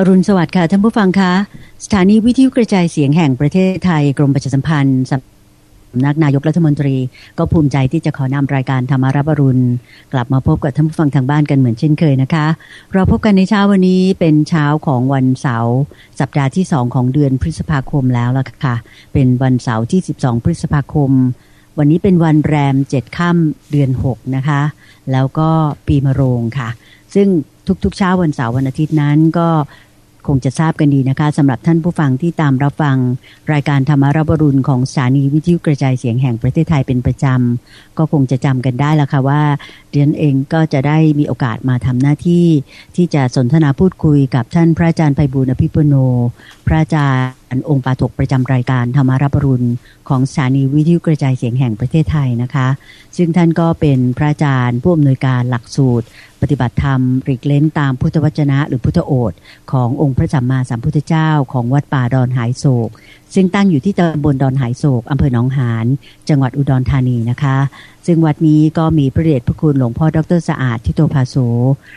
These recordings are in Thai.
อรุณสวัสดิ์ค่ะท่านผู้ฟังคะสถานีวิทยุกระจายเสียงแห่งประเทศไทยกรมประชาสัมพันธ์สำนักนายกรัฐมนตรี ก็ภูมิใจที่จะขอนำรายการธรรมารับอรุณ กลับมาพบกับท่านผู้ฟังทางบ้านกันเหมือนเช่นเคยนะคะ เราพบกันในเช้าวันนี้เป็นเช้าของวันเสาร์สัปดาห์ที่สองของเดือนพฤษภาคมแล้วล่ะค่ะ เป็นวันเสาร์ที่ 12 พฤษภาคม วันนี้เป็นวันแรมเจ็ดค่ำเดือน 6 นะคะ แล้วก็ปีมะโรงค่ะ ซึ่งทุกๆเช้าวันเสาร์วันอาทิตย์นั้นก็ คงจะทราบกันดีนะคะสำหรับท่านผู้ฟังที่ตามรับฟัง รายการธรรมารับรุณของสถานีวิทยุกระจายเสียงแห่งประเทศไทยเป็นประจำ ก็คงจะจำกันได้ละค่ะว่าเรียนเองก็จะได้มีโอกาสมาทำหน้าที่ ที่จะสนทนาพูดคุยกับท่านพระอาจารย์ไพบูลอภิปุโน พระอาจารย์ องค์ปาถกประจำรายการธรรมารับรุณของสถานีวิทยุกระจายเสียงแห่งประเทศไทยนะคะ ซึ่งท่านก็เป็นพระอาจารย์ผู้อำนวยการหลักสูตร ปฏิบัติธรรมริกเล้นตามพุทธวจนะ หรือพุทธโอษขององค์พระสัมมาสัมพุทธเจ้าของวัดป่าดอนหายโศก ซึ่งตั้งอยู่ที่ตำบลดอนหายโศกอำเภอหนองหานจังหวัดอุดรธานีนะคะ ซึ่งวัดนี้ก็มีพระเดชพระคุณหลวงพ่อดรสะอาดทิโตภาโส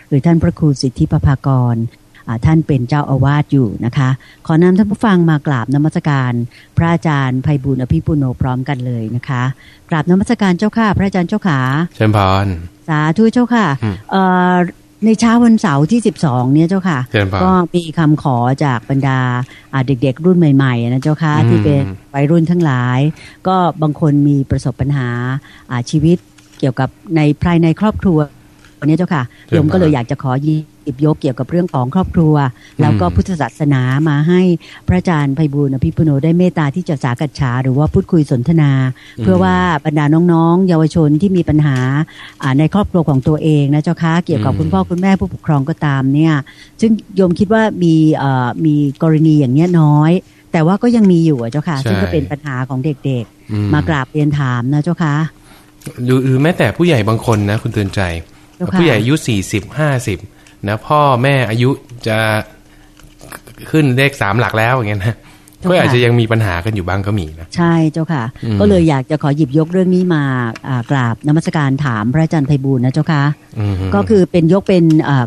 หรือท่านพระครูสิทธิปภากร ท่านเป็นเจ้าอาวาสอยู่นะคะ ขอนำท่านผู้ฟังมากราบนมัสการ พระอาจารย์ภัยบุญอภิปุโนพร้อมกันเลยนะคะกราบนมัสการเจ้าค่ะ พระอาจารย์เจ้าขาเชิญพรสาธุเจ้าค่ะในเช้าวันเสาร์ที่ 12 เนี่ยเจ้าค่ะ ก็มีคำขอจากบรรดาเด็กๆ รุ่นใหม่ๆนะเจ้าค่ะที่เป็นวัยรุ่นทั้งหลาย ก็บางคนมีประสบปัญหาชีวิตเกี่ยวกับในภายในครอบครัวนี้เจ้าค่ะโยมก็เลยอยากจะขอยิ บยกเกี่ยวกับเรื่องของครอบครัว แล้วก็พุทธศาสนามาให้พระอาจารย์ไพบูลอภิปุโนได้เมตตาที่จะสากัจฉาหรือว่าพูดคุยสนทนา เพื่อว่าบรรดาน้องๆ เยาวชนที่มีปัญหาในครอบครัวของตัวเองนะเจ้าค่ะเกี่ยวกับคุณพ่อคุณแม่ผู้ปกครองก็ตามเนี่ยซึ่งโยมคิดว่ามีมีกรณีอย่างเนี้ยน้อย แต่ว่าก็ยังมีอยู่เจ้าค่ะซึ่งก็เป็นปัญหาของเด็กๆ มากราบเรียนถามนะเจ้าค่ะหรือแม้แต่ผู้ใหญ่บางคนนะคุณเตือนใจ ผู้ใหญ่อายุสี่สิบห้าสิบ นะพ่อแม่อายุจะขึ้นเลขสามหลักแล้วอย่างเงี้ยนะก็อาจจะยังมีปัญหากันอยู่บ้างก็มีนะใช่เจ้าค่ะ ก็เลยอยากจะขอหยิบยกเรื่องนี้มากราบนมัสการถามพระอาจารย์ไพบูลนะเจ้าค่ะก็คือเป็นยกเป็น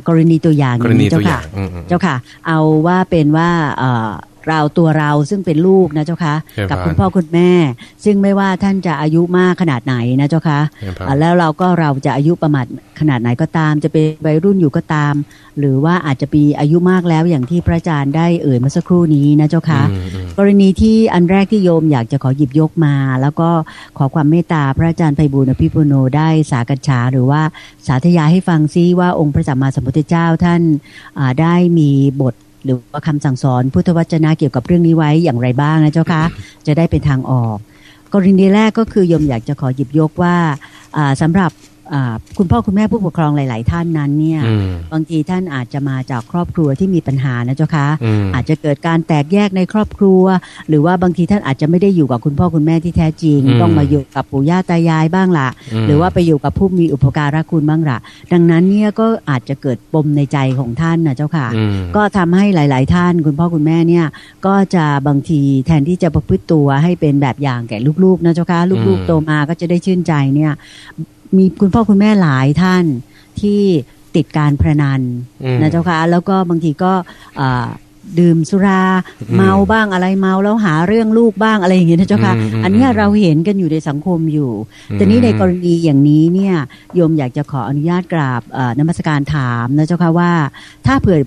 กรณีตัวอย่างนี้เจ้าค่ะเจ้าค่ะ เอาว่าเป็นว่า เราตัวเราซึ่งเป็นลูกนะเจ้าคะกับคุณพ่อคุณแม่ ซึ่งไม่ว่าท่านจะอายุมากขนาดไหนนะเจ้าคะแล้วเราก็เราจะอายุประมาทขนาดไหนก็ตาม จะเป็นวัยรุ่นอยู่ก็ตาม หรือว่าอาจจะปีอายุมากแล้วอย่างที่พระอาจารย์ได้เอ่ยเมื่อสักครู่นี้นะเจ้าคะกรณีที่อันแรกที่โยมอยากจะขอหยิบยกมา แล้วก็ขอความเมตตาพระอาจารย์ไพบูลอภิปุโนได้สากัญชาหรือว่าสาธยายให้ฟังซิว่าองค์พระสัมมาสัมพุทธเจ้าท่านได้มีบท หรือว่าคำสั่งสอนพุทธวจนะเกี่ยวกับเรื่องนี้ไว้อย่างไรบ้างนะเจ้าคะจะได้เป็นทางออก กรณีแรกก็คือยมอยากจะขอหยิบยกว่าสำหรับ คุณพ่อคุณแม่ผู้ปกครองหลาย ๆ ท่านนั้นเนี่ยบางทีท่านอาจจะมาจากครอบครัวที่มีปัญหานะเจ้าคะอาจจะเกิดการแตกแยกในครอบครัว หรือว่าบางทีท่านอาจจะไม่ได้อยู่กับคุณพ่อคุณแม่ที่แท้จริง ต้องมาอยู่กับปู่ย่าตายายบ้างละหรือว่าไปอยู่กับผู้มีอุปการะคุณบ้างละดังนั้นเนี่ยก็อาจจะเกิดปมในใจของท่านนะเจ้าค่ะ ก็ทำให้หลาย ๆ ท่าน คุณพ่อคุณแม่เนี่ยก็จะบางทีแทนที่จะประพฤติตัวให้เป็นแบบอย่างแก่ลูก ๆ นะเจ้าค่ะลูก ๆ โตมาก็จะได้ชื่นใจเนี่ย มีคุณพ่อคุณแม่หลายท่านที่ติดการพนันนะเจ้าค่ะแล้วก็บางทีก็ดื่มสุราเมาบ้างอะไรเมาแล้วหาเรื่องลูกบ้างอะไรอย่างเงี้ยนะเจ้าค่ะอันนี้เราเห็นกันอยู่ในสังคมอยู่ แต่นี้ในกรณีอย่างนี้เนี่ยโยมอยากจะขออนุญาตกราบนมัสการถามนะเจ้าค่ะว่า ถ้าเผื่อ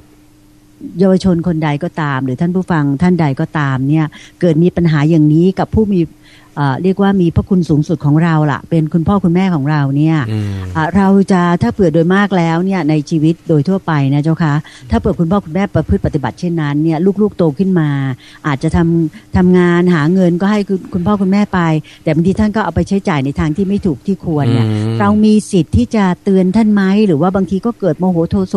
เยาวชนคนใดก็ตาม หรือท่านผู้ฟังท่านใดก็ตามเนี่ยเกิดมีปัญหาอย่างนี้กับผู้มี เรียกว่ามีพระคุณสูงสุดของเราล่ะ เป็นคุณพ่อคุณแม่ของเราเนี่ยเราจะถ้าเผื่อโดยมากแล้วเนี่ยในชีวิตโดยทั่วไปนะเจ้าคะถ้าเผื่อคุณพ่อคุณแม่ประพฤติปฏิบัติเช่นนั้นเนี่ยลูกๆโตขึ้นมา อาจจะทำทำงานหาเงินก็ให้คุณพ่อคุณแม่ไป แต่บางทีท่านก็เอาไปใช้จ่ายในทางที่ไม่ถูกที่ควรเนี่ยเรามีสิทธิ์ที่จะเตือนท่านไหมหรือว่าบางทีก็เกิดโมโหโทโส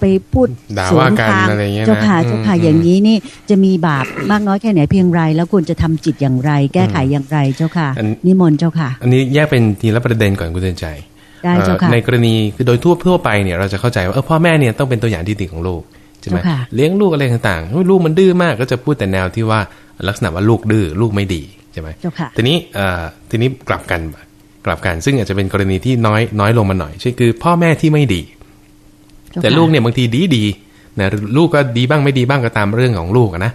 ไปพูดสวนทางเจ้าค่ะเจ้าค่ะอย่างนี้นี่จะมีบาปมากน้อยแค่ไหนเพียงไร แล้วควรจะทำจิตอย่างไร แก้ไขอย่างไรเจ้าค่ะนิมนต์เจ้าค่ะ อันนี้แยกเป็นทีละประเด็นก่อนคุณเตือนใจได้เจ้าค่ะในกรณีคือโดยทั่วทั่วไปเนี่ยเราจะเข้าใจว่าเออพ่อแม่เนี่ยต้องเป็นตัวอย่างที่ดีของลูกใช่ไหมเลี้ยงลูกอะไรต่างๆลูกมันดื้อมากก็จะพูดแต่แนวที่ว่าลักษณะว่าลูกดื้อลูกไม่ดีใช่ไหมเจ้าค่ะทีนี้เอ่อทีนี้กลับกันกลับกันซึ่งอาจจะเป็นกรณีที่น้อยน้อยลงมาหน่อยใช่คือ พ่อแม่ที่ไม่ดี แต่ลูกเนี่ยบางทีดีดีนะลูกก็ดีบ้างไม่ดีบ้างก็ตามเรื่องของลูกนะ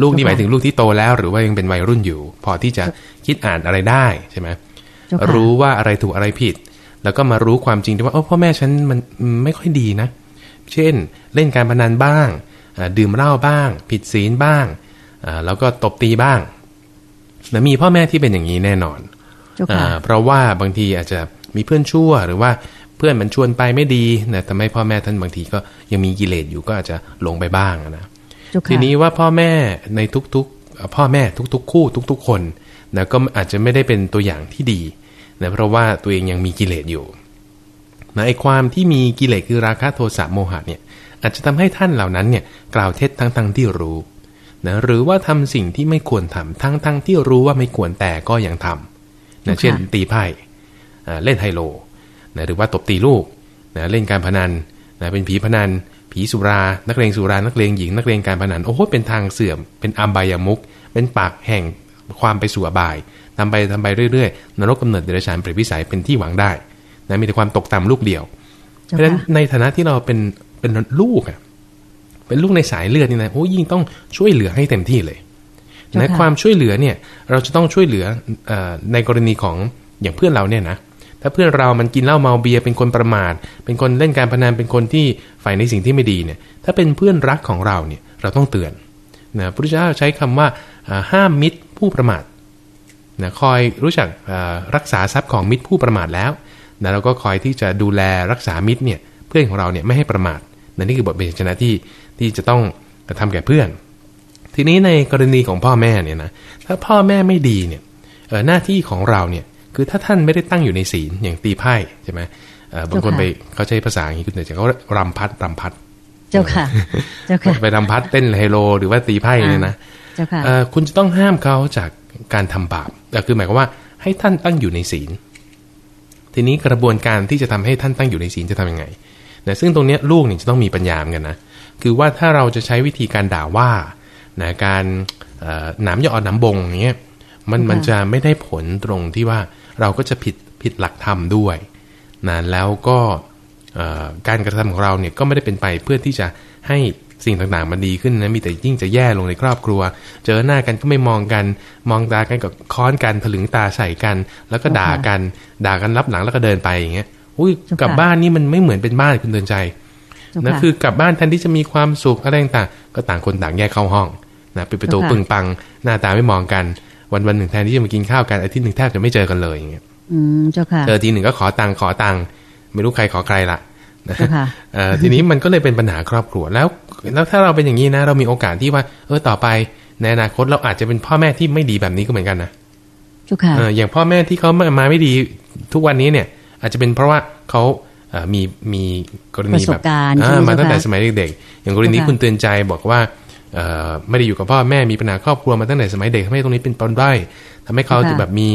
ลูกนี่หมายถึงลูกที่โตแล้ว หรือว่ายังเป็นวัยรุ่นอยู่ พอที่จะคิดอ่านอะไรได้ใช่ไหมรู้ว่าอะไรถูกอะไรผิด แล้วก็มารู้ความจริงที่ว่าโอ้พ่อแม่ฉันมันไม่ค่อยดีนะ เช่น เล่นการพนันบ้าง ดื่มเหล้าบ้าง ผิดศีลบ้างแล้วก็ตบตีบ้างนะมีพ่อแม่ที่เป็นอย่างนี้แน่นอนเพราะว่าบางทีอาจจะมีเพื่อนชั่วหรือว่าเพื่อนมันชวนไปไม่ดีนะทำให้พ่อแม่ท่านบางทีก็ยังมีกิเลสอยู่ก็อาจจะลงไปบ้างนะ ทีนี้ว่าพ่อแม่ในทุกๆ พ่อแม่ทุก ๆ คู่ทุก ๆ คนนะก็อาจจะไม่ได้เป็นตัวอย่างที่ดีนะเพราะว่าตัวเองยังมีกิเลสอยู่นะไอความที่มีกิเลสคือราคะโทสะโมหะเนี่ยอาจจะทำให้ท่านเหล่านั้นเนี่ยกล่าวเท็จทั้งๆทที่รู้นะหรือว่าทำสิ่งที่ไม่ควรทำทั้งๆทที่รู้ว่าไม่ควรแต่ก็ยังทำนะเช่น ตีไพ่เล่นไฮโลนะหรือว่าตบตีลูกนะเล่นการพนันนะเป็นผีพนัน ผีสุรา นักเลงสุรา นักเลงหญิง นักเลงการพนัน โอ้โห เป็นทางเสื่อม เป็นอัมบายามุก เป็นปากแห่งความไปสู่อบายทำไปทำไปเรื่อยๆ นรกกำเนิดเดรัจฉานเปรตวิสัยเป็นที่หวังได้ นะ มีแต่ความตกต่ำลูกเดียว เพราะฉะนั้นในฐานะที่เราเป็น เป็นลูกอะเป็นลูกในสายเลือดนี่นะ โอ้ยิ่งต้องช่วยเหลือให้เต็มที่เลยในความช่วยเหลือเนี่ย เราจะต้องช่วยเหลือในกรณีของอย่างเพื่อนเราเนี่ยนะ ถ้าเพื่อนเรามันกินเหล้าเมาเบียเป็นคนประมาท เป็นคนเล่นการพนันเป็นคนที่ฝ่ายในสิ่งที่ไม่ดีเนี่ย ถ้าเป็นเพื่อนรักของเราเนี่ยเราต้องเตือนนะพระพุทธเจ้าใช้คำว่าห้ามมิตรผู้ประมาทนะคอยรู้จักรักษาทรัพย์ของมิตรผู้ประมาทแล้วนะเราก็คอยที่จะดูแลรักษามิตรเนี่ยเพื่อนของเราเนี่ยไม่ให้ประมาทนะนี่คือบทเรียนชนะที่ที่จะต้องทำแก่เพื่อน ทีนี้ในกรณีของพ่อแม่เนี่ยนะถ้าพ่อแม่ไม่ดีเนี่ยหน้าที่ของเราเนี่ย คือถ้าท่านไม่ได้ตั้งอยู่ในศีลอย่างตีไพ่ใช่ไหมบางคนไปเขาใช้ภาษาอย่างนี้คุณเดี๋ยวเขารำพัดรำพัด เจ้าค่ะ เจ้าค่ะ ไปรำพัดเต้นไฮโล หรือว่าตีไพ่เนี่ยนะ เจ้าค่ะคุณจะต้องห้ามเขาจากการทำบาปก็คือหมายความว่าให้ท่านตั้งอยู่ในศีล ทีนี้กระบวนการที่จะทำให้ท่านตั้งอยู่ในศีลจะทํำยังไงนะซึ่งตรงนี้ลูกเนี่ยจะต้องมีปัญญาเหมือนกันนะ คือว่าถ้าเราจะใช้วิธีการด่าว่านะการหนามยอดหนามบงอย่างเงี้ย มันมันจะไม่ได้ผลตรงที่ว่า เราก็จะผิดผิดหลักธรรมด้วยนะแล้วก็การกระทำของเราเนี่ยก็ไม่ได้เป็นไปเพื่อที่จะให้สิ่งต่างๆ มันดีขึ้นนะมีแต่ยิ่งจะแย่ลงในครอบครัว เจอหน้ากันก็ไม่มองกัน มองตากันก็ค้อนกันถลึงตาใส่กัน แล้วก็ด่ากัน ด่ากันรับหลังแล้วก็เดินไปอย่างเงี้ยอุ้ยกลับบ้านนี่มันไม่เหมือนเป็นบ้านคุณเดินใจนะคือกลับบ้านแทนที่จะมีความสุขอะไรต่างก็ต่างคนต่างแยกเข้าห้องนะปิดประตูปึงปังหน้าตาไม่มองกัน วันวันหนึ่งแทนที่จะมากินข้าวกันอาทิตย์หนึ่งแทบจะไม่เจอกันเลยอย่างเงี้ยอืมเจ้าค่ะเจอทีหนึ่งก็ขอตังค์ขอตังค์ไม่รู้ใครขอใครละเจ้าค่ะทีนี้มันก็เลยเป็นปัญหาครอบครัวแล้ว แล้วถ้าเราเป็นอย่างนี้นะ เรามีโอกาสที่ว่า เออต่อไปในอนาคตเราอาจจะเป็นพ่อแม่ที่ไม่ดีแบบนี้ก็เหมือนกันนะเจ้าค่ะอย่างพ่อแม่ที่เขามาไม่ดีทุกวันนี้เนี่ย อาจจะเป็นเพราะว่าเขามีมีกรณีแบบมาตั้งแต่สมัยเด็กๆอย่างกรณีคุณเตือนใจบอกว่า ไม่ได้อยู่กับพ่อแม่มีปัญหาครอบครัวมาตั้งแต่สมัยเด็กทำให้ตรงนี้เป็นปนได้ทำให้เขาจะแบบมี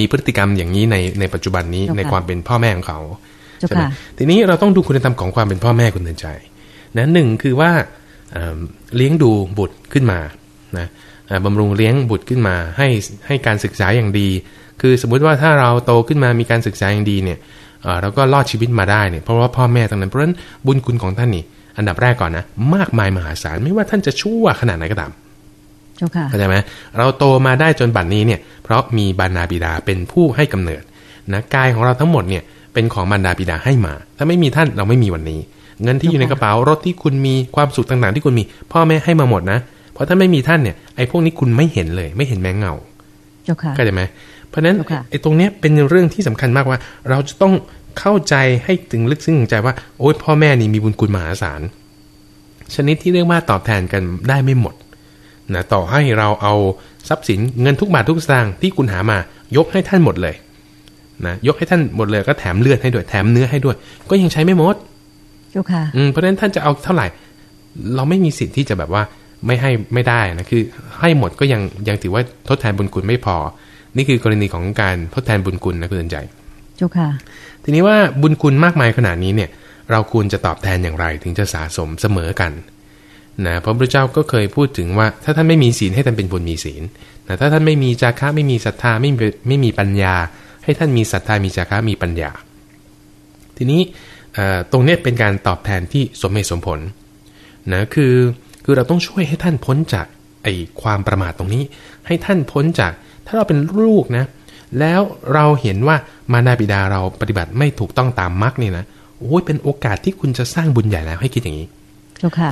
มีพฤติกรรมอย่างนี้ในในปัจจุบันนี้ในความเป็นพ่อแม่ของเขาใช่ไหมทีนี้เราต้องดูคุณธรรมของความเป็นพ่อแม่คุณเตือนใจนะหนึ่งคือว่าเลี้ยงดูบุตรขึ้นมานะบำรุงเลี้ยงบุตรขึ้นมา ให้ให้การศึกษาอย่างดี คือสมมุติว่าถ้าเราโตขึ้นมามีการศึกษาอย่างดีเนี่ยเราก็รอดชีวิตมาได้เนี่ยเพราะว่าพ่อแม่ตรงนั้นเพราะฉะนั้นบุญคุณของท่านนี่ อันดับแรกก่อนนะ มากมายมหาศาลไม่ว่าท่านจะชั่วขนาดไหนก็ตามเข้าใจไหมเราโตมาได้จนบัดนนี้เนี่ยเพราะมีบารดาบิดาเป็นผู้ให้กำเนิดนะกายของเราทั้งหมดเนี่ยเป็นของบารดาบิดาให้มา ถ้าไม่มีท่านเราไม่มีวันนี้ เงินที่อยู่ในกระเป๋ารถที่คุณมีความสุขต่างๆ ที่คุณมี พ่อแม่ให้มาหมดนะ เพราะถ้าไม่มีท่านเนี่ยไอ้พวกนี้คุณไม่เห็นเลย ไม่เห็นแมงเงาเข้าใจไหมเพราะฉะนั้นไอ้ตรงเนี้ยเป็นเรื่องที่สำคัญมากว่า เราจะต้องเข้าใจให้ถึงลึกซึ้งใจว่า โอ้ยพ่อแม่นี่มีบุญคุณมหาศาลชนิดที่เรียกว่าตอบแทนกันได้ไม่หมดนะต่อให้เราเอาทรัพย์สินเงินทุกบาททุกสตางค์ที่คุณหามายกให้ท่านหมดเลยนะยกให้ท่านหมดเลยก็แถมเลือดให้ด้วยแถมเนื้อให้ด้วย ก็ยังใช้ไม่หมดเจ้าค่ะเพราะฉะนั้นท่านจะเอาเท่าไหร่ เราไม่มีสิทธิ์ที่จะแบบว่าไม่ให้ไม่ได้นะคือ ให้หมดก็ยังยังถือว่าทดแทนบุญคุณไม่พอ นี่คือกรณีของการทดแทนบุญคุณนะคุณใจเจ้าค่ะ ทีนี้ว่าบุญคุณมากมายขนาดนี้เนี่ยเราควรจะตอบแทนอย่างไรถึงจะสะสมเสมอกันนะพระพุทธเจ้าก็เคยพูดถึงว่า ถ้าท่านไม่มีศีลให้ท่านเป็นคนมีศีลนะถ้าท่านไม่มีจาระไม่มีศรัทธาไม่มีไม่มีปัญญา ให้ท่านมีศรัทธามีจาระมีปัญญา ทีนี้ตรงนี้เป็นการตอบแทนที่สมเหตุสมผลนะคือคือเราต้องช่วยให้ท่านพ้นจากไอ้ความประมาทตรงนี้ ให้ท่านพ้นจากถ้าเราเป็นลูกนะแล้วเราเห็นว่า มานาบิดาเราปฏิบัติไม่ถูกต้องตามมรรคนี่นะโอ้ยเป็นโอกาสที่คุณจะสร้างบุญใหญ่แล้วให้คิดอย่างนี้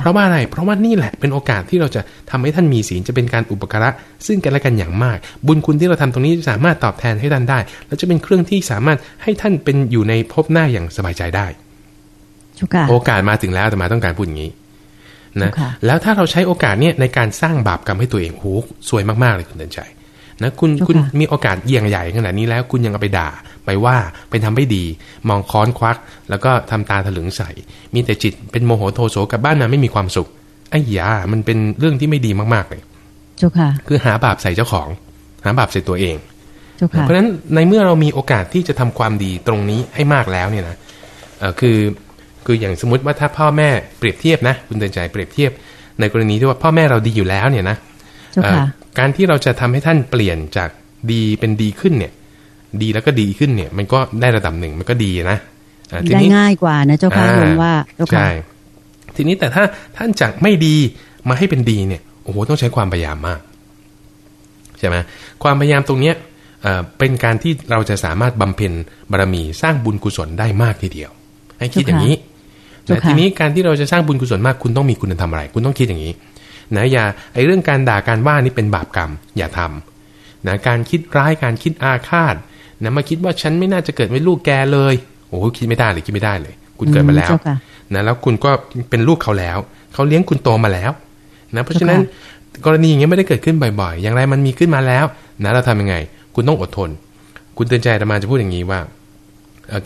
เพราะว่าอะไรเพราะว่านี่แหละเป็นโอกาสที่เราจะทำให้ท่านมีศีลจะเป็นการอุปการะ ซึ่งกันและกันอย่างมาก บุญคุณที่เราทำตรงนี้สามารถตอบแทนให้ท่านได้ แล้วจะเป็นเครื่องที่สามารถให้ท่านเป็นอยู่ในภพหน้าอย่างสบายใจได้โอกาสมาถึงแล้วแต่มาต้องการพูดอย่างนี้นะแล้วถ้าเราใช้โอกาสเนี่ยในการสร้างบาปกรรมให้ตัวเองโหสวยมากๆเลยคุณเดินใจนะคุณคุณมีโอกาสเยี่ยงใหญ่ขนาดนี้แล้ว คุณยังเอาไปด่า ไปว่าไปทำไม่ดี มองค้อนควัก แล้วก็ทำตาถลึงใส่ มีแต่จิตเป็นโมโหโทโสกับบ้านมาไม่มีความสุขไอ้ยามันเป็นเรื่องที่ไม่ดีมากๆเลยเจ้าค่ะ คือหาบาปใส่เจ้าของ หาบาปใส่ตัวเองเพราะฉะนั้นในเมื่อเรามีโอกาสที่จะทำความดีตรงนี้ให้มากแล้วเนี่ยนะคือคืออย่างสมมติว่าถ้าพ่อแม่เปรียบเทียบนะ คุณเตือนใจเปรียบเทียบ ในกรณีที่ว่าพ่อแม่เราดีอยู่แล้วเนี่ยนะการที่เราจะทำให้ท่านเปลี่ยนจากดีเป็นดีขึ้นเนี่ย ดีแล้วก็ดีขึ้นเนี่ย มันก็ได้ระดับหนึ่งมันก็ดีนะได้ง่ายกว่านะเจ้าค่ะผมว่าใช่ทีนี้แต่ถ้าท่านจากไม่ดีมาให้เป็นดีเนี่ยโอ้โหต้องใช้ความพยายามมากใช่ไหมความพยายามตรงเนี้ยเป็นการที่เราจะสามารถบำเพ็ญบารมีสร้างบุญกุศลได้มากทีเดียว ให้คิดอย่างนี้แต่ทีนี้การที่เราจะสร้างบุญกุศลมากคุณต้องมีคุณธรรมอะไร คุณต้องคิดอย่างนี้นะอย่าไอเรื่องการด่าการว่านี่เป็นบาปกรรม อย่าทำนะการคิดร้ายการคิดอาฆาต นะมาคิดว่าฉันไม่น่าจะเกิดเป็นลูกแกเลย โอ้คิดไม่ได้เลยคิดไม่ได้เลย คุณเกิดมาแล้วนะแล้วคุณก็เป็นลูกเขาแล้ว เขาเลี้ยงคุณโตมาแล้วนะเพราะฉะนั้นกรณีอย่างเงี้ยไม่ได้เกิดขึ้นบ่อยๆ อย่างไรมันมีขึ้นมาแล้วนะเราทำยังไง คุณต้องอดทน คุณเตือนใจธรรมาจะพูดอย่างนี้ว่า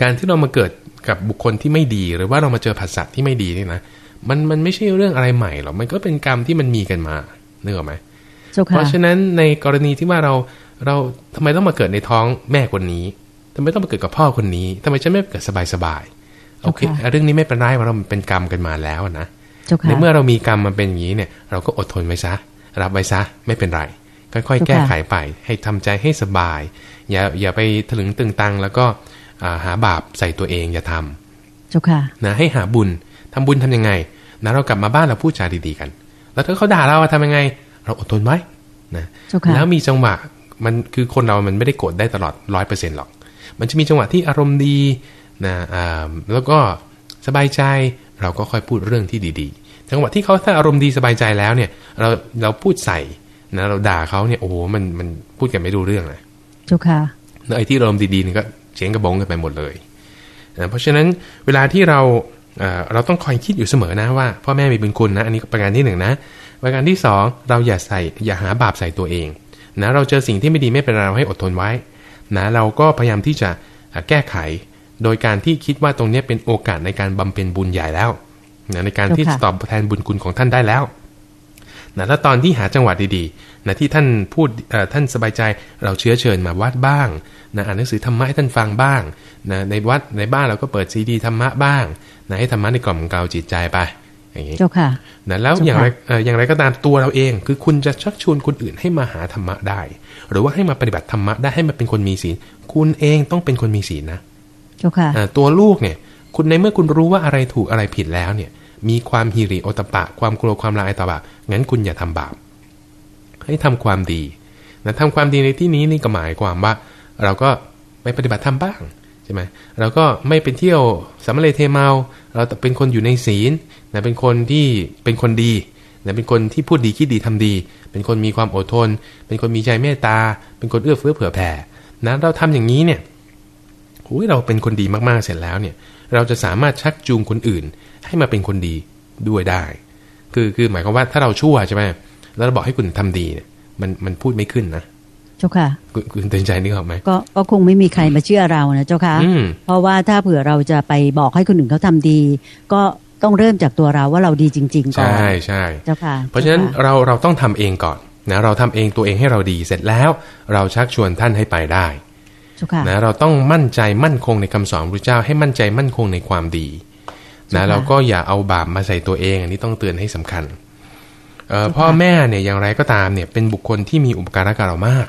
การที่เรามาเกิดกับบุคคลที่ไม่ดีหรือว่าเรามาเจอผัสสะที่ไม่ดีนี่นะมันมันไม่ใช่เรื่องอะไรใหม่หรอกมันก็เป็นกรรมที่มันมีกันมาเนื้อไหมเพราะฉะนั้นในกรณีที่ว่าเรา เราทำไมต้องมาเกิดในท้องแม่คนนี้ทำไมต้องมาเกิดกับพ่อคนนี้ทำไมฉันไม่เกิดสบายๆโอเคเรื่องนี้ไม่เป็นไรเพราะเราเป็นกรรมกันมาแล้วนะในเมื่อเรามีกรรมมาเป็นอย่างนี้เนี่ย เราก็อดทนไว้ซะ รับไว้ซะไม่เป็นไรค่อยๆแก้ไขไป ให้ทำใจให้สบาย อย่าอย่าไปถลึงตึงตัง แล้วก็หาบาปใส่ตัวเองอย่าทำเจ้าค่ะนะให้หาบุญทำบุญทํำยังไงนะเรากลับมาบ้านเราพูดจาดีๆกัน แล้วถ้าเขาด่าเราทำยังไง เราอดทนไว้นะแล้วมีจังหวะ มันคือคนเรามันไม่ได้โกรธได้ตลอดร้อยเปอร์เซ็นต์หรอก มันจะมีจังหวะที่อารมณ์ดีนะอ่าแล้วก็สบายใจเราก็ค่อยพูดเรื่องที่ดีๆ จังหวะที่เขาถ้าอารมณ์ดีสบายใจแล้วเนี่ย เราเราพูดใส่นะเราด่าเขาเนี่ยโอ้โหมันมันพูดกันไม่รู้เรื่องเลยจุค่ะแล้วไอ้ที่อารมณ์ดีๆนี่ก็เสียงกระบงกันไปหมดเลยนะเพราะฉะนั้นเวลาที่เราเราต้องคอยคิดอยู่เสมอนะว่าพ่อแม่มีบุญคุณนะ อันนี้ประการที่หนึ่งนะ ประการที่สองเราอย่าใส่อย่าหาบาปใส่ตัวเอง นะเราเจอสิ่งที่ไม่ดีไม่เป็นไรเราให้อดทนไว้นะเราก็พยายามที่จะแก้ไข โดยการที่คิดว่าตรงนี้เป็นโอกาสในการบำเพ็ญบุญใหญ่แล้วนะในการที่ตอบแทนบุญคุณของท่านได้แล้วนะแล้วตอนที่หาจังหวะดีๆนะที่ท่านพูดท่านสบายใจเราเชื้อเชิญมาวัดบ้างนะอ่านหนังสือธรรมะให้ท่านฟังบ้างนะในวัดในบ้านเราก็เปิดซีดีธรรมะบ้างนะให้ธรรมะในกล่อมเกลาจิตใจไป อย่างนี้เจ้าค่ะนะแล้วอย่างไรอย่างไรก็ตามตัวเราเอง คือคุณจะชักชวนคนอื่นให้มาหาธรรมะได้ หรือว่าให้มาปฏิบัติธรรมะได้ให้มาเป็นคนมีศีล คุณเองต้องเป็นคนมีศีลนะเจ้าค่ะตัวลูกเนี่ย คุณในเมื่อคุณรู้ว่าอะไรถูกอะไรผิดแล้วเนี่ย มีความฮิริโอตปะ ความกลัวความละอายต่อบาปงั้นคุณอย่าทำบาปให้ทำความดีนะทำความดีในที่นี้นี่ก็หมายความว่า เราก็ไปปฏิบัติธรรมบ้างใช่ไหมเราก็ไม่เป็นเที่ยวสามเลเทเมา เราเป็นคนอยู่ในศีลนะเป็นคนที่เป็นคนดีนะเป็นคนที่พูดดีคิดดีทำดี เป็นคนมีความอดทน เป็นคนมีใจเมตตา เป็นคนเอื้อเฟื้อเผื่อแผ่นะเราทำอย่างนี้เนี่ยหุยเราเป็นคนดีมากๆเสร็จแล้วเนี่ย เราจะสามารถชักจูงคนอื่น ให้มาเป็นคนดีด้วยได้ คือคือหมายความว่าถ้าเราชั่วใช่ไหมแล้วเราบอกให้คุณทำดีเนี่ยมันมันพูดไม่ขึ้นนะ เจ้าค่ะ คุณเตือนใจนี่หรอไหมก็ก็คงไม่มีใครมาเชื่อเรานะเจ้าค่ะ เพราะว่าถ้าเผื่อเราจะไปบอกให้คนอื่นเขาทำดี ก็ต้องเริ่มจากตัวเราว่าเราดีจริง ๆ ก่อน ใช่ใช่เจ้าค่ะ เพราะฉะนั้นเราเราต้องทำเองก่อนนะเราทำเองตัวเองให้เราดีเสร็จแล้ว เราชักชวนท่านให้ไปได้นะเราต้องมั่นใจมั่นคงในคำสอนพระเจ้า ให้มั่นใจมั่นคงในความดีนะเราก็อย่าเอาบาปมาใส่ตัวเอง อันนี้ต้องเตือนให้สำคัญพ่อแม่เนี่ยอย่างไรก็ตามเนี่ยเป็นบุคคลที่มีอุปการะกับเรามาก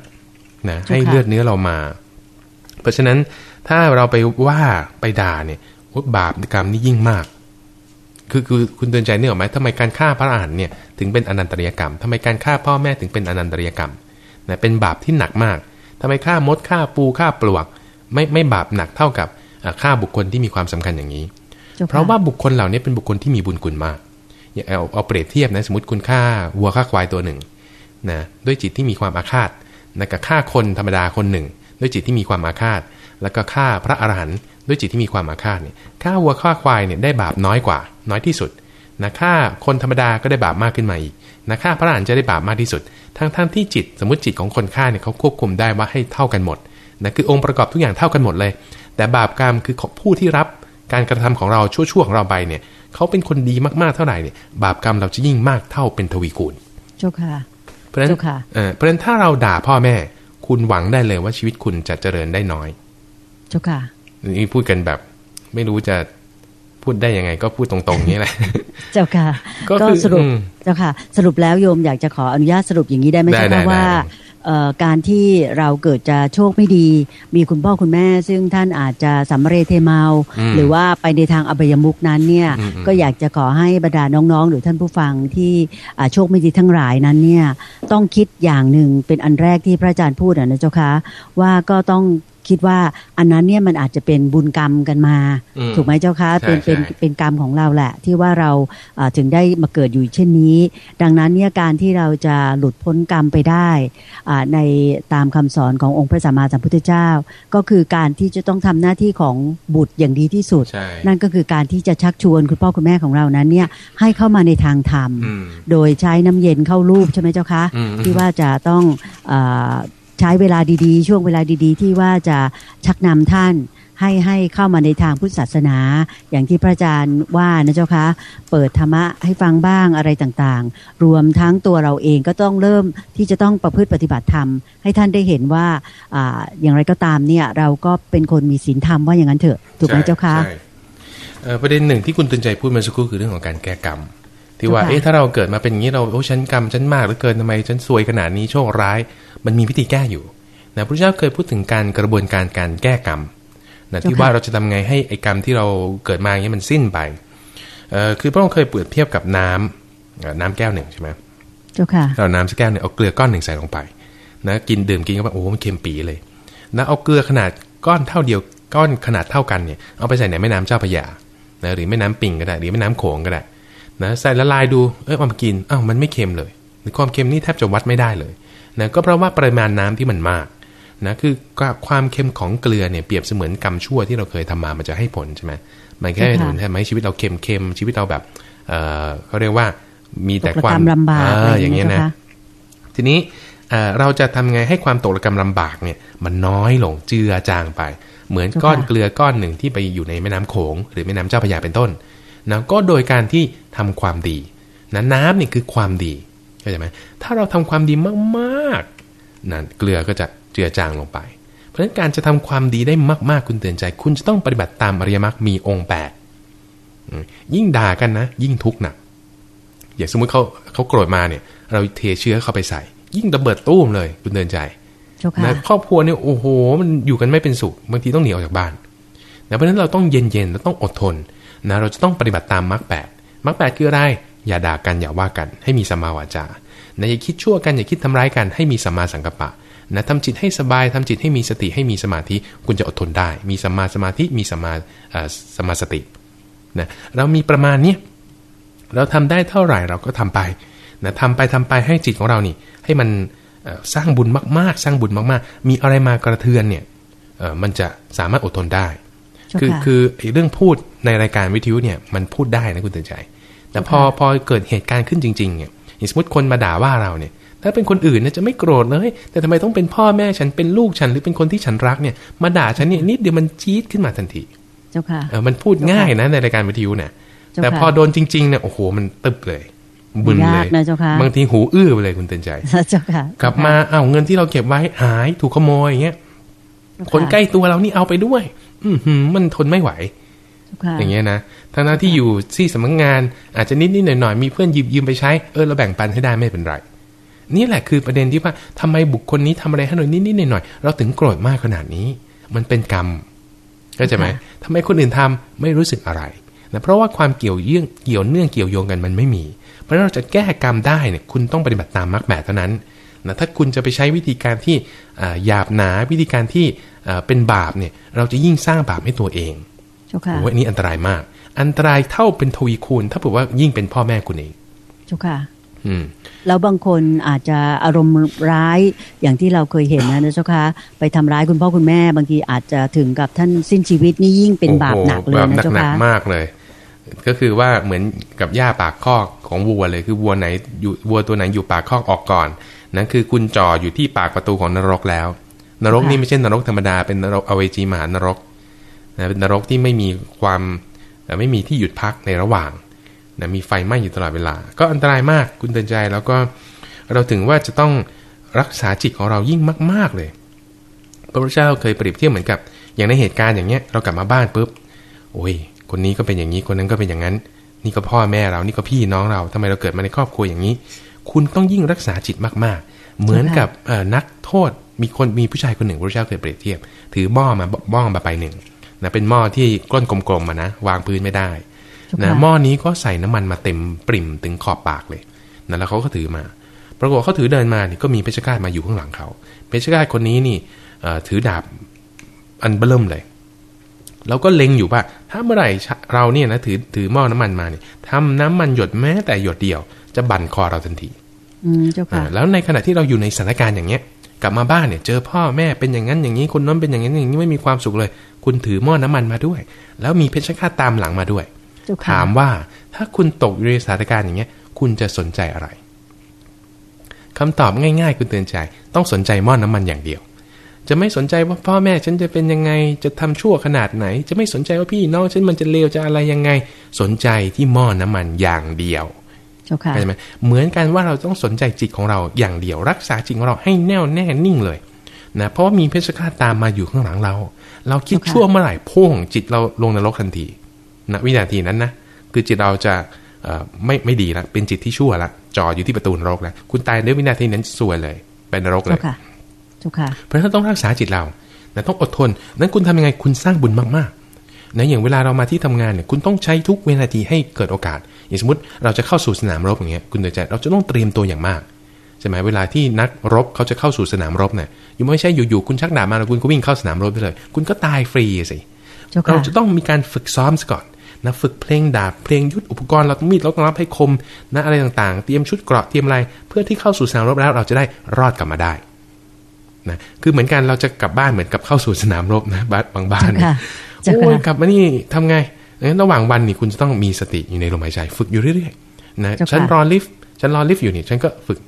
นะให้เลือดเนื้อเรามา เพราะฉะนั้นถ้าเราไปว่าไปด่าเนี่ยบาปกรรมนี่ยิ่งมาก คือคือคุณเตือนใจเนี่ยหรอไหมทำไมการฆ่าพระอรหันต์เนี่ยถึงเป็นอนันตริยกรรมทำไมการฆ่าพ่อแม่ถึงเป็นอนันตริยกรรมนะเป็นบาปที่หนักมากทำไมฆ่ามดฆ่าปูฆ่าปลวก ไม่ไม่บาปหนักเท่ากับฆ่าบุคคลที่มีความสำคัญอย่างนี้ เพราะว่าบุคคลเหล่านี้เป็นบุคคลที่มีบุญคุณมากอย่างเอาเอาเปรียบเทียบนะสมมติคุณฆ่าวัวฆ่าควายตัวหนึ่งนะด้วยจิตที่มีความอาฆาต นะกับฆ่าคนธรรมดาคนหนึ่ง ด้วยจิตที่มีความอาฆาต แล้วก็ฆ่าพระอรหันต์ด้วยจิตที่มีความอาฆาตเนี่ยฆ่าวัวฆ่าควายเนี่ยได้บาปน้อยกว่า น้อยที่สุดนะฆ่าคนธรรมดาก็ได้บาปมากขึ้นมาอีกนะฆ่าพระอรหันต์จะได้บาปมากที่สุด ทั้งทั้งที่จิตสมมติจิตของคนฆ่าเนี่ยเขาควบคุมได้ว่าให้เท่ากันหมดนะคือองค์ประกอบทุกอย่างเท่ากันหมดเลย แต่บาปกรรมคือผู้ที่รับการกระทำของเราชั่วๆของเราไปเนี่ยเขาเป็นคนดีมากๆเท่าไหร่เนี่ยบาปกรรมเราจะยิ่งมากเท่าเป็นทวีคูณเจ้าค่ะ เพราะฉะนั้นเพราะฉะนั้นถ้าเราด่าพ่อแม่ คุณหวังได้เลยว่าชีวิตคุณจะเจริญได้น้อย เจ้าค่ะนี่พูดกันแบบ ไม่รู้จะพูดได้ยังไง ก็พูดตรงๆนี้แหละ เจ้าค่ะ ก็สรุปเจ้าค่ะ สรุปแล้วโยมอยากจะขออนุญาตสรุปอย่างนี้ได้ไหมเจ้าค่ะว่า การที่เราเกิดจะโชคไม่ดี มีคุณพ่อคุณแม่ ซึ่งท่านอาจจะสัมเรเทเมา หรือว่าไปในทางอบายมุกนั้นเนี่ยก็อยากจะขอให้บรรดาน้องๆ หรือท่านผู้ฟังที่โชคไม่ดีทั้งหลายนั้นเนี่ยต้องคิดอย่างหนึ่งเป็นอันแรกที่พระอาจารย์พูดนะเจ้าคะว่าก็ต้อง คิดว่าอันนั้นเนี่ยมันอาจจะเป็นบุญกรรมกันมา ถูกไหมเจ้าคะเป็นเป็นเป็นกรรมของเราแหละ ที่ว่าเราถึงได้มาเกิดอยู่เช่นนี้ ดังนั้นเนี่ยการที่เราจะหลุดพ้นกรรมไปได้ในตามคำสอนขององค์พระสัมมาสัมพุทธเจ้า ก็คือการที่จะต้องทำหน้าที่ของบุตรอย่างดีที่สุด นั่นก็คือการที่จะชักชวนคุณพ่อคุณแม่ของเรานั้นเนี่ยให้เข้ามาในทางธรรม โดยใช้น้ำเย็นเข้ารูปใช่ไหมเจ้าคะที่ว่าจะต้อง ใช้เวลาดีๆ ช่วงเวลาดีๆ ที่ว่าจะชักนำท่านให้ให้เข้ามาในทางพุทธศาสนา อย่างที่พระอาจารย์ว่านะเจ้าคะเปิดธรรมะให้ฟังบ้างอะไรต่างๆ รวมทั้งตัวเราเองก็ต้องเริ่มที่จะต้องประพฤติปฏิบัติธรรม ให้ท่านได้เห็นว่าอ่าอย่างไรก็ตามเนี่ยเราก็เป็นคนมีศีลธรรมว่าอย่างนั้นเถอะถูกไหมเจ้าคะประเด็นหนึ่งที่คุณตื่นใจพูดมาสักครู่คือเรื่องของการแก้กรรม ที่ว่าเอ๊ะถ้าเราเกิดมาเป็นอย่างนี้เราโอ้ฉันกรรมฉันมากเหลือเกินทำไมฉันซวยขนาดนี้โชคร้าย มันมีวิธีแก้อยู่นะพระเจ้าเคยพูดถึงการกระบวนการการแก้กรรมนะที่ว่าเราจะทำไงให้ไอ้กรรมที่เราเกิดมาอย่างนี้มันสิ้นไปเอ่อคือพระองค์เคยเปรียบเทียบกับน้ำน้ำแก้วหนึ่งใช่ไหมเจ้าค่ะเราน้ำสักแก้วหนึ่งเอาเกลือก้อนหนึ่งใส่ลงไปนะกินดื่มกินก็แบบโอ้มันเค็มปีเลยนะเอาเกลือขนาดก้อนเท่าเดียวก้อนขนาดเท่ากันเนี่ยเอาไปใส่ในแม่น้ำเจ้าพระยานะหรือแม่น้ำปิงก็ได้หรือแม่น้ำโขงก็ได้ นะใส่ละลายดูเออเอามากินอ้าวมันไม่เค็มเลยหรือความเค็มนี่แทบจะวัดไม่ได้เลยนะก็เพราะว่าปริมาณน้ำที่มันมากนะคือความเค็มของเกลือเนี่ยเปรียบเสมือนกรรมชั่วที่เราเคยทำมามันจะให้ผลใช่ไหมมันแค่ผลใช่ไหมชีวิตเราเค็มเค็มชีวิตเราแบบเออเขาเรียกว่ามีแต่ความลำบากอย่างเงี้ยนะทีนี้เราจะทำไงให้ความตกระกรรมลำบากเนี่ย มันน้อยลงเจือจางไป เหมือนก้อนเกลือก้อนหนึ่งที่ไปอยู่ในแม่น้ำโขงหรือแม่น้ำเจ้าพระยาเป็นต้น นะก็โดยการที่ทำความดีนะน้ำนี่คือความดีเข้าใจไหมถ้าเราทำความดีมากๆนั่นเกลือก็จะเจือจางลงไป เพราะฉะนั้นการจะทำความดีได้มากๆคุณเตือนใจ คุณจะต้องปฏิบัติตามอริยมรรคมีองค์แปดยิ่งด่ากันนะ ยิ่งทุกข์หนักอย่างสมมุติเขาเขาโกรธมาเนี่ย เราเทเชื้อเข้าไปใส่ ยิ่งระเบิดตู้มเลย คุณเตือนใจนะครอบครัวเนี่ยโอ้โห มันอยู่กันไม่เป็นสุขบางทีต้องหนีออกจากบ้านนะเพราะฉะนั้นเราต้องเย็นๆเราต้องอดทน นะเราจะต้องปฏิบัติตามมรรคแปดมรรคแปดคืออะไร อย่าด่ากันอย่าว่ากัน ให้มีสมาวาจานะอย่าคิดชั่วกันอย่าคิดทำร้ายกันให้มีสัมมาสังกัปปะนะทำจิตให้สบายทำจิตให้มีสติให้มีสมาธิคุณจะอดทนได้ มีสัมมาสมาธิมีสัมมาสมาสตินะเรามีประมาณนี้เราทำได้เท่าไหร่เราก็ทำไปนะทำไปทำไปให้จิตของเรานี่ ให้มันสร้างบุญมาก ๆ สร้างบุญมากๆ มีอะไรมากระเทือนเนี่ยมันจะสามารถอดทนได้ คือคือเรื่องพูดในรายการวิทยุเนี่ยมันพูดได้นะคุณตื่นใจ แต่พอพอเกิดเหตุการณ์ขึ้นจริงๆเนี่ยสมมติคนมาด่าว่าเราเนี่ย ถ้าเป็นคนอื่นเนี่ยจะไม่โกรธเลย แต่ทำไมต้องเป็นพ่อแม่ฉันเป็นลูกฉันหรือเป็นคนที่ฉันรักเนี่ยมาด่าฉันเนี่ยนิดเดียวมันจี๊ดขึ้นมาทันทีเจ้าค่ะเออมันพูดง่ายนะในรายการวิทยุเนี่ยแต่พอโดนจริงๆเนี่ยโอ้โหมันตึบเลยบึนเลยบางทีหูอื้อไปเลยคุณเตือนใจเจ้าค่ะกลับมาเอาเงินที่เราเก็บไว้หายถูกขโมยอย่างเงี้ยคนใกล้ตัวเรานี่เอาไปด้วย อืมมันทนไม่ไหว อย่างเงี้ยนะทั้งที่อยู่ที่สำนักงานอาจจะนิดนิดหน่อยหน่อยมีเพื่อนยืมยืมไปใช้ เออเราแบ่งปันให้ได้ไม่เป็นไร นี่แหละคือประเด็นที่ว่าทำไมบุคคลนี้ทำอะไรให้เรานิดๆหน่อยๆเราถึงโกรธมากขนาดนี้ มันเป็นกรรมก็จะไหมทำไมคนอื่นทำไม่รู้สึกอะไรนะเพราะว่าความเกี่ยวเยื่องเกี่ยวเนื่องเกี่ยวโยงกันมันไม่มี เพราะเราจะแก้กรรมได้เนี่ยคุณต้องปฏิบัติตามมรรคแปดเท่านั้นนะถ้าคุณจะไปใช้วิธีการที่หยาบหนาวิธีการที่ เป็นบาปเนี่ยเราจะยิ่งสร้างบาปให้ตัวเองโอ้ยนี้อันตรายมาก อันตรายเท่าเป็นทวีคูณ ถ้าบอกว่ายิ่งเป็นพ่อแม่คุณเองเจ้าค่ะแล้วบางคนอาจจะอารมณ์ร้ายอย่างที่เราเคยเห็นนะนะเจ้าค่ะไปทำร้ายคุณพ่อคุณแม่ บางทีอาจจะถึงกับท่านสิ้นชีวิตนี่ยิ่งเป็นบาปหนักเลยนะเจ้าค่ะมากเลย ก็คือว่าเหมือนกับหญ้าปากคอกของวัวเลยคือวัวไหนอยู่วัวตัวไหนอยู่ปากคอกออกก่อนนั่นคือคุณจ่ออยู่ที่ปากประตูของนรกแล้ว นรกนี่ไม่ใช่นรกธรรมดาเป็นนรกอเวจีมหานรกนะเป็นนรกที่ไม่มีความไม่มีที่หยุดพักในระหว่างนะมีไฟไหม้อยู่ตลอดเวลา ก็อันตรายมากคุณเตือนใจแล้วก็เราถึงว่าจะต้องรักษาจิตของเรายิ่งมาก ๆเลย พระพุทธเจ้าเคยเปรียบเทียบเหมือนกับ อย่างในเหตุการณ์อย่างเงี้ยเรากลับมาบ้านปุ๊บโอ้ย คนนี้ก็เป็นอย่างนี้คนนั้นก็เป็นอย่างนั้น นี่ก็พ่อแม่เรานี่ก็พี่น้องเราทำไมเราเกิดมาในครอบครัวอย่างนี้ คุณต้องยิ่งรักษาจิตมากๆ เหมือนกับนักโทษ มีคนมีผู้ชายคนหนึ่งพระเจ้าเคยเปรียบเทียบ ถือหม้อมาบ้องมาไปหนึ่งนะเป็นหม้อที่ก้นกลมๆมานะวางพื้นไม่ได้นะหม้อนี้ก็ใส่น้ำมันมาเต็มปริ่มถึงขอบปากเลยนะแล้วเขาก็ถือมาปรากฏเขาถือเดินมานี่ก็มีเพชฌฆาตมาอยู่ข้างหลังเขาเพชฌฆาตคนนี้นี่ถือดาบอันเบิ่มเลยเราก็เล็งอยู่ว่าถ้าเมื่อไหร่เราเนี่ยนะถือถือหม้อน้ำมันมาเนี่ยทำน้ำมันหยดแม้แต่หยดเดียว จะบั่นคอเราทันทีแล้วในขณะที่เราอยู่ในสถานการณ์อย่างเนี้ย กลับมาบ้านเนี่ยเจอพ่อแม่เป็นอย่างนั้นอย่างนี้คนน้นเป็นอย่างนั้นอย่างนี้ไม่มีความสุขเลย คุณถือหม้อน้ำมันมาด้วย แล้วมีเพชฌฆาตตามหลังมาด้วย ถามว่าถ้าคุณตกอยู่ในสถานการณ์อย่างเงี้ย คุณจะสนใจอะไรคำตอบง่ายๆ คุณเตือนใจ ต้องสนใจหม้อนน้ามันอย่างเดียว จะไม่สนใจว่าพ่อแม่ฉันจะเป็นยังไง จะทำชั่วขนาดไหน จะไม่สนใจว่าพี่น้องฉันมันจะเลวจะอะไรยังไง สนใจที่หม้อนน้ามันอย่างเดียว เข้าใจไหมเหมือนกันว่าเราต้องสนใจจิตของเราอย่างเดียวรักษาจิตของเราให้แน่วแน่นิ่งเลยนะเพราะว่ามีเพชฌฆาตตามมาอยู่ข้างหลังเรา เราคิดชั่วเมื่อไหร่พุ่งจิตเราลงนรกทันทีณวินาทีนั้นนะคือจิตเราจะไม่ไม่ดีละเป็นจิตที่ชั่วละจออยู่ที่ประตูนรกแล้วคุณตายในวินาทีนั้นสวยเลยเป็นนรกเลยเพราะฉะนั้นต้องรักษาจิตเรานะต้องอดทนนั้นคุณทำยังไงคุณสร้างบุญมากๆ นะอย่างเวลาเรามาที่ทำงานเนี่ยคุณต้องใช้ทุกวินาทีให้เกิดโอกาส อย่างสมมติเราจะเข้าสู่สนามรบอย่างเงี้ยคุณเดือดใจเราจะต้องเตรียมตัวอย่างมากใช่ไหมเวลาที่นักรบเขาจะเข้าสู่สนามรบเนี่ยอยู่ไม่ใช่อยู่ๆคุณชักดาบมาแล้วคุณก็วิ่งเข้าสนามรบไปเลย คุณก็ตายฟรีสิเราจะต้องมีการฝึกซ้อมก่อนนะฝึกเพลงดาบเพลงยุทธอุปกรณ์เราต้องมีดเราต้องรับให้คมนะอะไรต่างๆ เตรียมชุดเกราะเตรียมอะไร เพื่อที่เข้าสู่สนามรบแล้วเราจะได้รอดกลับมาได้นะคือเหมือนกันเราจะกลับบ้านเหมือนกับเข้าสู่สนามรบนะบ้านบางบ้าน โอ้ยกลับมานี่ทำไงงั้นระหว่างวันนี่คุณจะต้องมีสติอยู่ในลมหายใจฝึกอยู่เรื่อยๆนะฉันรอลิฟต์ฉันรอลิฟต์อยู่นี่ฉันก็ฝึก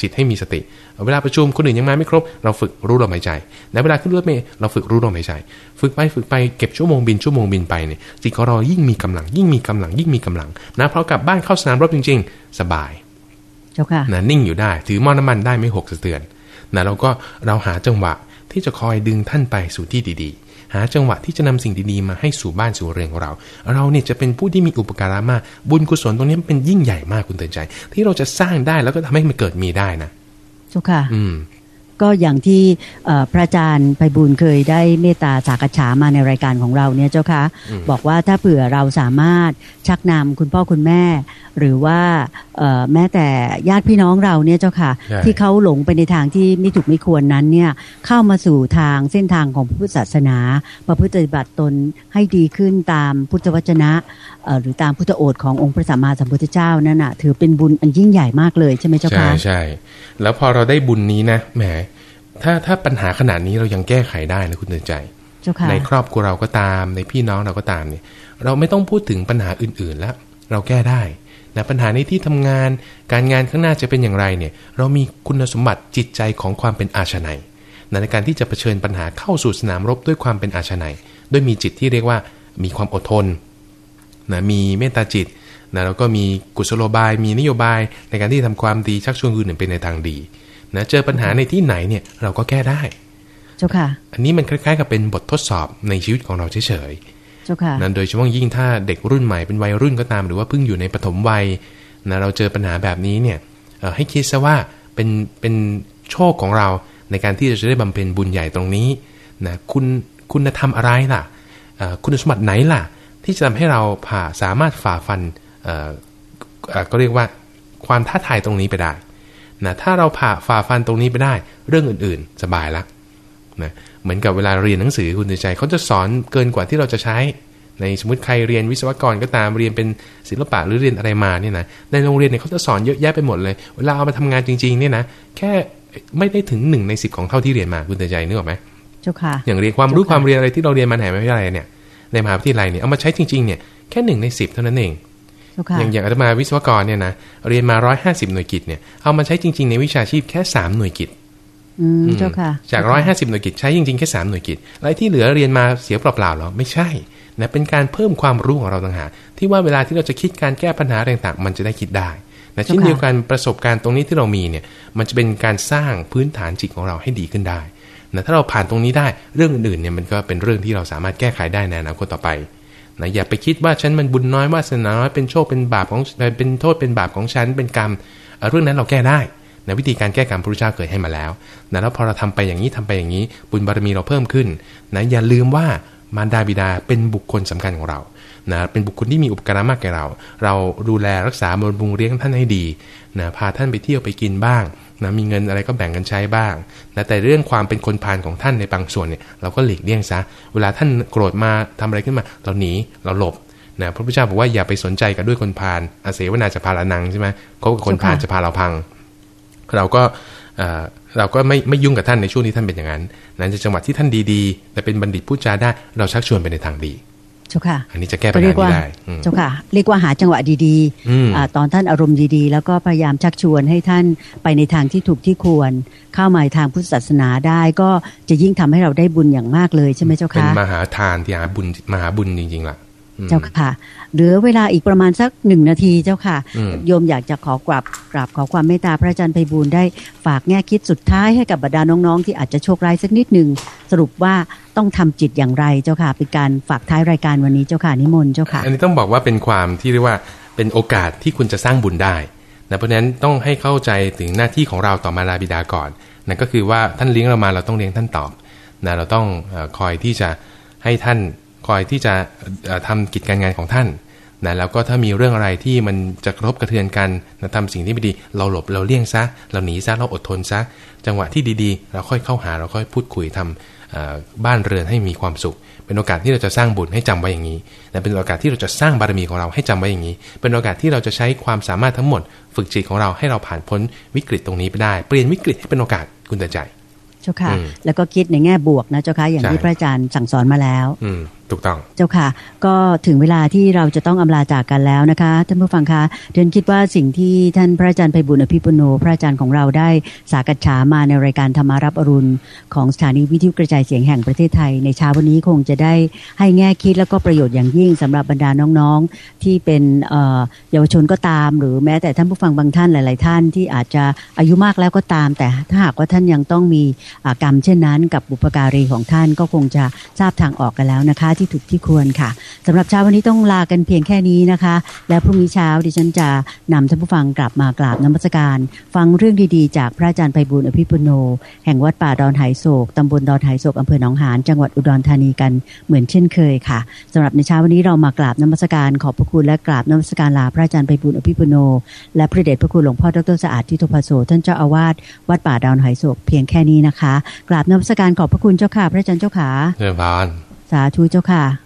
จิตให้มีสติ เวลาประชุมคนอื่นยังมาไม่ครบ เราฝึกรู้ลมหายใจในเวลาขึ้นรถเมล์เราฝึกรู้ลมหายใจ ฝึกไปฝึกไปเก็บชั่วโมงบินชั่วโมงบินไปเนี่ยจิตของเรายิ่งมีกำลัง ยิ่งมีกำลังยิ่งมีกำลังนะพอกลับบ้านเข้าสนามรบจริง ๆ สบายเจ้าค่ะนะนิ่งอยู่ได้ ถือหม้อน้ำมันได้ไม่หกสะเตือนนะเราก็เราหาจังหวะที่จะคอยดึงท่านไปสู่ที่ดีๆ หาจังหวะที่จะนำสิ่งดีๆมาให้สู่บ้านสู่เรือนของเรา เราเนี่ยจะเป็นผู้ที่มีอุปการะมาก บุญกุศลตรงนี้เป็นยิ่งใหญ่มากคุณเตือนใจ ที่เราจะสร้างได้แล้วก็ทำให้มันเกิดมีได้นะจุค่ะ อืม ก็อย่างที่พระอาจารย์ไปบุญเคยได้เมตตาสากฉามาในรายการของเราเนี่ยเจ้าคะบอกว่าถ้าเผื่อเราสามารถชักนำคุณพ่อคุณแม่ หรือว่าแม้แต่ญาติพี่น้องเราเนี่ยเจ้าค่ะ ที่เขาหลงไปในทางที่ไม่ถูกไม่ควรนั้นเนี่ยเข้ามาสู่ทางเส้นทางของพุทธศาสนา ประพฤติปฏิบัติตนให้ดีขึ้นตามพุทธวจนะ หรือตามพุทธโอษขององค์พระสัมมาสัมพุทธเจ้านั่นน่ะถือเป็นบุญอันยิ่งใหญ่มากเลยใช่ไหมเจ้าค่ะใช่ใช่แล้วพอเราได้บุญนี้นะแหม ถ้าถ้าปัญหาขนาดนี้เรายังแก้ไขได้นะคุณเตือนใจในครอบครัวเราก็ตามในพี่น้องเราก็ตามเนี่ย เราไม่ต้องพูดถึงปัญหาอื่นๆแล้ว เราแก้ได้นะปัญหาในที่ทำงานการงานข้างหน้าจะเป็นอย่างไรเนี่ย เรามีคุณสมบัติจิตใจของความเป็นอาชนัยในการที่จะเผชิญปัญหาเข้าสู่สนามรบด้วยความเป็นอาชนัยด้วยมีจิตที่เรียกว่ามีความอดทนนะมีเมตตาจิตนะแล้วก็มีกุศโลบาย มีนโยบายในการที่ทำความดีชักชวนคนอื่นเป็นในทางดี นะเจอปัญหาในที่ไหนเนี่ยเราก็แก้ได้ เจ้าค่ะ อันนี้มันคล้ายๆ กับเป็นบททดสอบในชีวิตของเราเฉยๆ เจ้าค่ะนั้นโดยเฉพาะยิ่งถ้าเด็กรุ่นใหม่เป็นวัยรุ่นก็ตาม หรือว่าเพิ่งอยู่ในปฐมวัยนะเราเจอปัญหาแบบนี้เนี่ยให้คิดซะว่าเป็นเป็นโชคของเราในการที่จะได้บำเพ็ญบุญใหญ่ตรงนี้นะคุณคุณธรรมอะไรล่ะคุณสมบัติไหนล่ะ ที่จะทำให้เราผ่าสามารถฝ่าฟันก็เรียกว่าความท้าทายตรงนี้ไปได้ นะถ้าเราผ่าฝ่าฟันตรงนี้ไปได้ เรื่องอื่นๆ สบายละนะเหมือนกับเวลาเรียนหนังสือคุณใจเขาจะสอนเกินกว่าที่เราจะใช้ ในสมมติใครเรียนวิศวกรก็ตามเรียนเป็นศิลปะหรือเรียนอะไรมาเนี่ยนะในโรงเรียนเนี่ยเขาจะสอนเยอะแยะไปหมดเลย เวลาเอามาทำงานจริงๆเนี่ยนะแค่ไม่ได้ถึงหนึ่งในสิบของเท่าที่เรียนมาคุณเตือนใจนึกออกไหมเจ้าค่ะอย่างเรียนความรู้ความเรียนอะไรที่เราเรียนมาไหนไม่ได้เนี่ยในมหาวิทยาลัยเนี่ยเอามาใช้จริงๆเนี่ยแค่หนึ่งในสิบเท่านั้นเอง อย่างอย่างอาตมาวิศวกรเนี่ยนะเรียนมาร้อยห้าสิบหน่วยกิจเนี่ยเอามาใช้จริง ๆในวิชาชีพแค่สามหน่วยกิจเจ้าค่ะจากร้อยห้าสิบหน่วยกิจใช้จริงๆแค่สามหน่วยกิจอะไรที่เหลือเรียนมาเสียเปล่าๆหรอไม่ใช่นะเป็นการเพิ่มความรู้ของเราต่างหากที่ว่าเวลาที่เราจะคิดการแก้ปัญหาต่างๆมันจะได้คิดได้นะเช่นเดียวกันประสบการณ์ตรงนี้ที่เรามีเนี่ยมันจะเป็นการสร้างพื้นฐานจิตของเราให้ดีขึ้นได้นะถ้าเราผ่านตรงนี้ได้เรื่องอื่นๆเนี่ยมันก็เป็นเรื่องที่เราสามารถแก้ไขได้ในอนาคตต่อไป นะอย่าไปคิดว่าฉันมันบุญน้อยวาสนาน้อยเป็นโชคเป็นบาปของเป็นโทษเป็นบาปของฉันเป็นกรรมเรื่องนั้นเราแก้ได้นะวิธีการแก้กรรมพระพุทธเจ้าเคยให้มาแล้วนะแล้วพอเราทำไปอย่างนี้ทำไปอย่างนี้ บุญบารมีเราเพิ่มขึ้นนะอย่าลืมว่ามารดาบิดาเป็นบุคคลสำคัญของเรา นะเป็นบุคคลที่มีอุปการะมากแก่เรา เราดูแลรักษาบำรุงเลี้ยงท่านให้ดีนะพาท่านไปเที่ยวไปกินบ้างนะมีเงินอะไรก็แบ่งกันใช้บ้างนะแต่เรื่องความเป็นคนพาลของท่านในบางส่วนเนี่ยเราก็หลีกเลี่ยงซะ เวลาท่านโกรธมาทำอะไรขึ้นมา เราหนีเราหลบนะพระพุทธเจ้าบอกว่าอย่าไปสนใจกับด้วยคนพาลอาเสวนาจะพาลานังใช่ไหมเขากับคนพาลจะพาเราพัง เราก็เราก็ไม่ไม่ยุ่งกับท่านในช่วงที่ท่านเป็นอย่างนั้นนั้นจะจังหวะที่ท่านดีๆ แต่เป็นบัณฑิตพูดจาได้เราชักชวนไปในทางดี จ้าค่ะ อันนี้จะแก้ปัญหาได้เจ้าค่ะ เรียกว่าหาจังหวะดีๆตอนท่านอารมณ์ดีๆ แล้วก็พยายามชักชวนให้ท่านไปในทางที่ถูกที่ควร เข้ามาทางพุทธศาสนาได้ ก็จะยิ่งทำให้เราได้บุญอย่างมากเลยใช่ไหมเจ้าค่ะเป็นมหาทานที่หาบุญมหาบุญจริงๆล่ะ เจ้าค่ะเหลือเวลาอีกประมาณสักหนึ่งนาทีเจ้าค่ะ โยมอยากจะขอกราบกราบขอความเมตตาพระอาจารย์ไพบูลได้ฝากแง่คิดสุดท้ายให้กับบรรดาน้องๆ ที่อาจจะโชคร้ายสักนิดหนึ่งสรุปว่าต้องทำจิตอย่างไรเจ้าค่ะ เป็นการฝากท้ายรายการวันนี้เจ้าค่ะนิมนต์เจ้าค่ะ อันนี้ต้องบอกว่าเป็นความที่เรียกว่าเป็นโอกาสที่คุณจะสร้างบุญได้นะเพราะฉะนั้นต้องให้เข้าใจถึงหน้าที่ของเราต่อมาลาบิดาก่อนนั่นก็คือว่าท่านเลี้ยงเรามาเราต้องเลี้ยงท่านตอบนะเราต้องคอยที่จะให้ท่าน คอยที่จะทำกิจการงานของท่านนะแล้วก็ถ้ามีเรื่องอะไรที่มันจะกระทบกระเทือนกันนะทำสิ่งที่ไม่ดี เราหลบเราเลี่ยงซะ เราหนีซะเราอดทนซะ จังหวะที่ดีๆ เราค่อยเข้าหาเราค่อยพูดคุยทำบ้านเรือนให้มีความสุข เป็นโอกาสที่เราจะสร้างบุญให้จำไว้อย่างนี้และเป็นโอกาสที่เราจะสร้างบารมีของเราให้จำไว้อย่างนี้ เป็นโอกาสที่เราจะใช้ความสามารถทั้งหมด ฝึกจิตของเราให้เราผ่านพ้นวิกฤตตรงนี้ไปได้ เปลี่ยนวิกฤตให้เป็นโอกาสคุณแต่ใจ เจ้าค่ะ แล้วก็คิดในแง่บวกนะเจ้าค่ะอย่างที่พระอาจารย์สั่งสอนมาแล้วถูกต้อง เจ้าค่ะ ก็ถึงเวลาที่เราจะต้องอำลาจากกันแล้วนะคะท่านผู้ฟังคะเดินคิดว่าสิ่งที่ท่านพระอาจารย์ไพบุญอภิปุโน พระอาจารย์ของเราได้สากัดฉามาในรายการธรรมารับอรุณ ของสถานีวิทยุกระจายเสียงแห่งประเทศไทย ในเช้าวันนี้คงจะได้ให้แง่คิดแล้วก็ประโยชน์อย่างยิ่งสำหรับบรรดาน้องๆ ที่เป็นเยาวชนก็ตาม หรือแม้แต่ท่านผู้ฟังบางท่านหลาย ๆ ท่านที่อาจจะอายุมากแล้วก็ตาม แต่ถ้าหากว่าท่านยังต้องมีกรรมเช่นนั้น กับบุปการีของท่านก็คงจะทราบทางออกกันแล้วนะคะที่ถูกที่ควรค่ะสำหรับเช้าวันนี้ต้องลากันเพียงแค่นี้นะคะ และพรุ่งนี้เช้าดิฉันจะนำท่านผู้ฟังกลับมากราบน้ำมัสการ ฟังเรื่องดีๆ จากพระอาจารย์ไพบุญอภิปุโน แห่งวัดป่าดอนไหโศกตำบลดอนไหโศกอำเภอหนองหานจังหวัดอุดรธานีกันเหมือนเช่นเคยค่ะสำหรับในเช้าวันนี้เรามากราบน้ำมัสการขอบพระคุณและกราบน้ำมัสการลาพระอาจารย์ไพบุญอภิปุโน และพระเดชพระคุณหลวงพ่อดรสะอาดทิโตภโสท่านเจ้าอาวาสวัดป่าดอนไหโศกเพียงแค่นี้นะคะ กราบน้ำมัสการขอบพระคุณเจ้าค่ะพระอาจารย์เจ้าค่ะเจ้าพานาธุเจ้าค่ะ